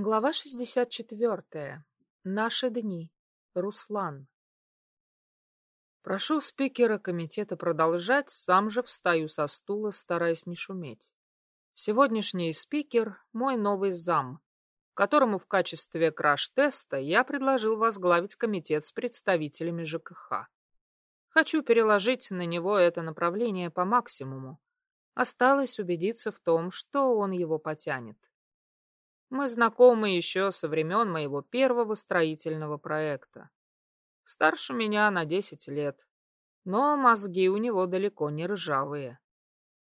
Глава 64. Наши дни. Руслан. Прошу спикера комитета продолжать, сам же встаю со стула, стараясь не шуметь. Сегодняшний спикер — мой новый зам, которому в качестве краш-теста я предложил возглавить комитет с представителями ЖКХ. Хочу переложить на него это направление по максимуму. Осталось убедиться в том, что он его потянет. Мы знакомы еще со времен моего первого строительного проекта. Старше меня на десять лет, но мозги у него далеко не ржавые.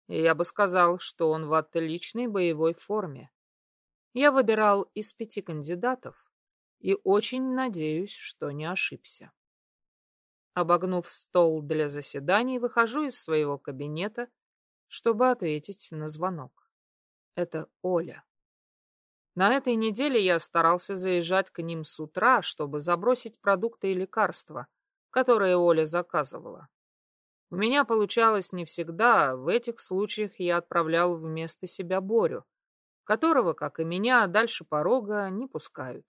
И я бы сказал, что он в отличной боевой форме. Я выбирал из пяти кандидатов и очень надеюсь, что не ошибся. Обогнув стол для заседаний, выхожу из своего кабинета, чтобы ответить на звонок. Это Оля. На этой неделе я старался заезжать к ним с утра, чтобы забросить продукты и лекарства, которые Оля заказывала. У меня получалось не всегда, в этих случаях я отправлял вместо себя Борю, которого, как и меня, дальше порога не пускают.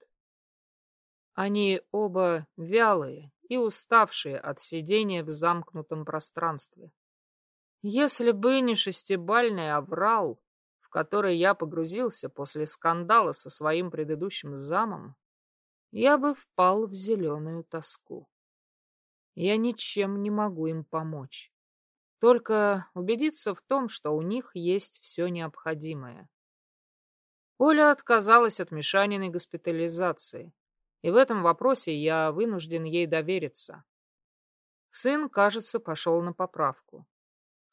Они оба вялые и уставшие от сидения в замкнутом пространстве. Если бы не шестибальный аврал, который я погрузился после скандала со своим предыдущим замом, я бы впал в зеленую тоску. Я ничем не могу им помочь. Только убедиться в том, что у них есть все необходимое. Оля отказалась от Мишаниной госпитализации, и в этом вопросе я вынужден ей довериться. Сын, кажется, пошел на поправку.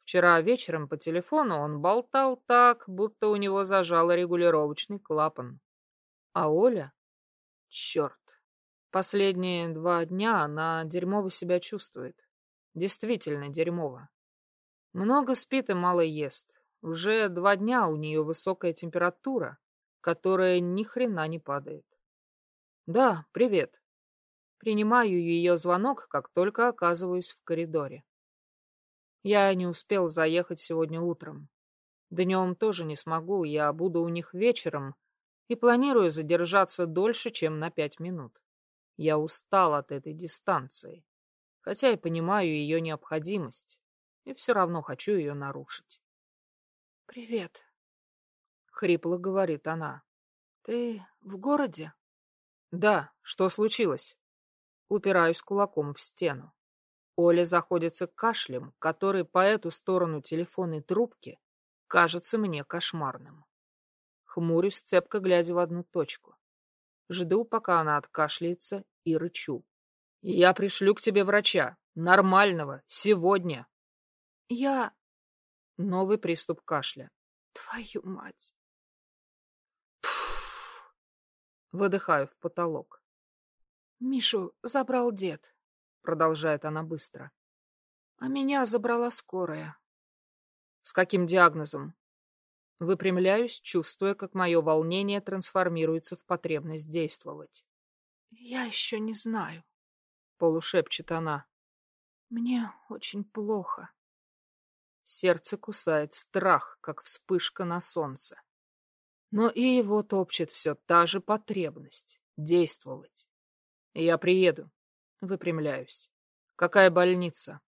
Вчера вечером по телефону он болтал так, будто у него зажало регулировочный клапан. А Оля? Черт. Последние два дня она дерьмово себя чувствует. Действительно дерьмово. Много спит и мало ест. Уже два дня у нее высокая температура, которая ни хрена не падает. Да, привет. Принимаю ее звонок, как только оказываюсь в коридоре. Я не успел заехать сегодня утром. Днем тоже не смогу, я буду у них вечером и планирую задержаться дольше, чем на пять минут. Я устал от этой дистанции, хотя и понимаю ее необходимость, и все равно хочу ее нарушить. «Привет», — хрипло говорит она. «Ты в городе?» «Да, что случилось?» Упираюсь кулаком в стену. Оля заходится кашлем, который по эту сторону телефонной трубки кажется мне кошмарным. Хмурюсь, цепко глядя в одну точку. Жду, пока она откашляется, и рычу. «Я пришлю к тебе врача. Нормального. Сегодня». «Я...» Новый приступ кашля. «Твою мать!» Пфф. Выдыхаю в потолок. Мишу забрал дед продолжает она быстро. А меня забрала скорая. С каким диагнозом? Выпрямляюсь, чувствуя, как мое волнение трансформируется в потребность действовать. Я еще не знаю, полушепчет она. Мне очень плохо. Сердце кусает страх, как вспышка на солнце. Но и его топчет все та же потребность — действовать. Я приеду. Выпрямляюсь. Какая больница?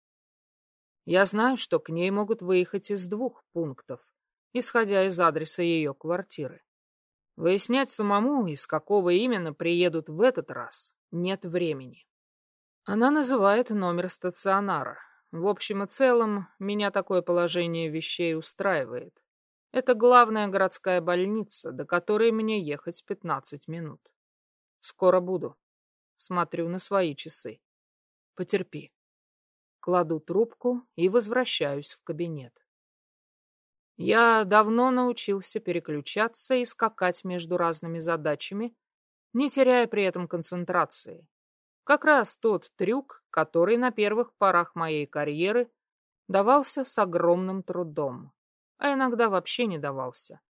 Я знаю, что к ней могут выехать из двух пунктов, исходя из адреса ее квартиры. Выяснять самому, из какого именно приедут в этот раз, нет времени. Она называет номер стационара. В общем и целом, меня такое положение вещей устраивает. Это главная городская больница, до которой мне ехать 15 минут. Скоро буду. Смотрю на свои часы. Потерпи. Кладу трубку и возвращаюсь в кабинет. Я давно научился переключаться и скакать между разными задачами, не теряя при этом концентрации. Как раз тот трюк, который на первых порах моей карьеры давался с огромным трудом, а иногда вообще не давался,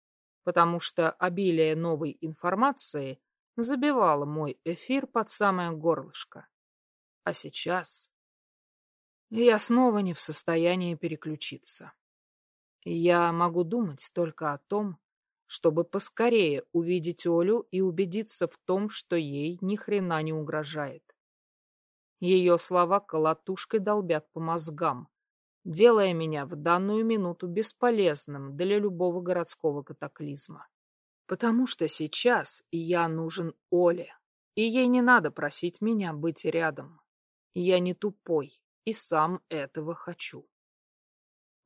потому что обилие новой информации забивала мой эфир под самое горлышко. А сейчас я снова не в состоянии переключиться. Я могу думать только о том, чтобы поскорее увидеть Олю и убедиться в том, что ей ни хрена не угрожает. Ее слова колотушкой долбят по мозгам, делая меня в данную минуту бесполезным для любого городского катаклизма. Потому что сейчас я нужен Оле, и ей не надо просить меня быть рядом. Я не тупой и сам этого хочу.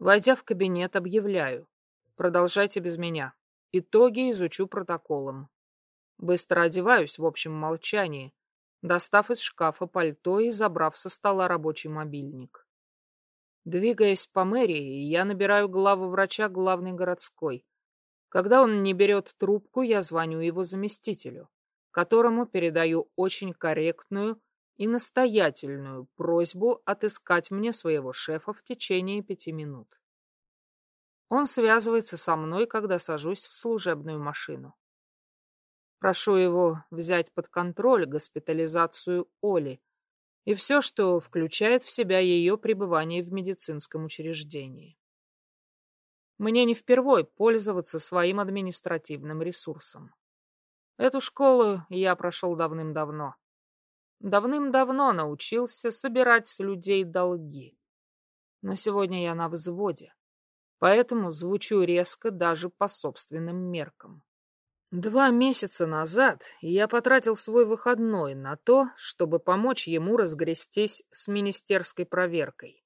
Войдя в кабинет, объявляю. Продолжайте без меня. Итоги изучу протоколом. Быстро одеваюсь в общем молчании, достав из шкафа пальто и забрав со стола рабочий мобильник. Двигаясь по мэрии, я набираю главу врача главной городской. Когда он не берет трубку, я звоню его заместителю, которому передаю очень корректную и настоятельную просьбу отыскать мне своего шефа в течение пяти минут. Он связывается со мной, когда сажусь в служебную машину. Прошу его взять под контроль госпитализацию Оли и все, что включает в себя ее пребывание в медицинском учреждении. Мне не впервой пользоваться своим административным ресурсом. Эту школу я прошел давным-давно. Давным-давно научился собирать с людей долги. Но сегодня я на взводе, поэтому звучу резко даже по собственным меркам. Два месяца назад я потратил свой выходной на то, чтобы помочь ему разгрестись с министерской проверкой.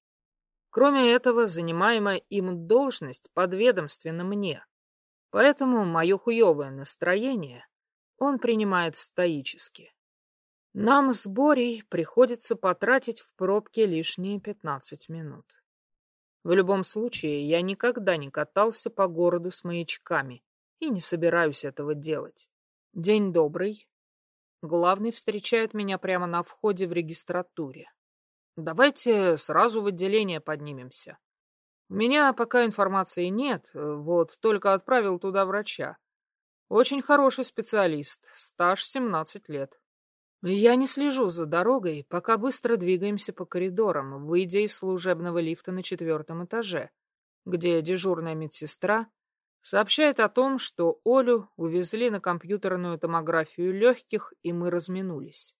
Кроме этого, занимаемая им должность подведомственна мне, поэтому мое хуевое настроение он принимает стоически. Нам с Борей приходится потратить в пробке лишние пятнадцать минут. В любом случае, я никогда не катался по городу с маячками, и не собираюсь этого делать. День добрый. Главный встречает меня прямо на входе в регистратуре. Давайте сразу в отделение поднимемся. У меня пока информации нет, вот только отправил туда врача. Очень хороший специалист, стаж 17 лет. Я не слежу за дорогой, пока быстро двигаемся по коридорам, выйдя из служебного лифта на четвертом этаже, где дежурная медсестра Сообщает о том, что Олю увезли на компьютерную томографию легких, и мы разминулись.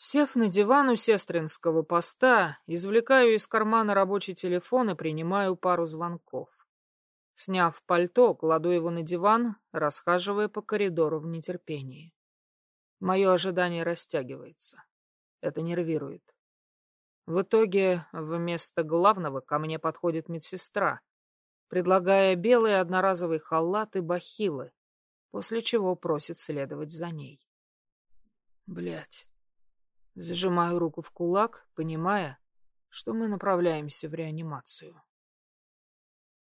Сев на диван у сестринского поста, извлекаю из кармана рабочий телефон и принимаю пару звонков. Сняв пальто, кладу его на диван, расхаживая по коридору в нетерпении. Мое ожидание растягивается. Это нервирует. В итоге вместо главного ко мне подходит медсестра, предлагая белые одноразовые халаты бахилы, после чего просит следовать за ней. Блять. Зажимаю руку в кулак, понимая, что мы направляемся в реанимацию.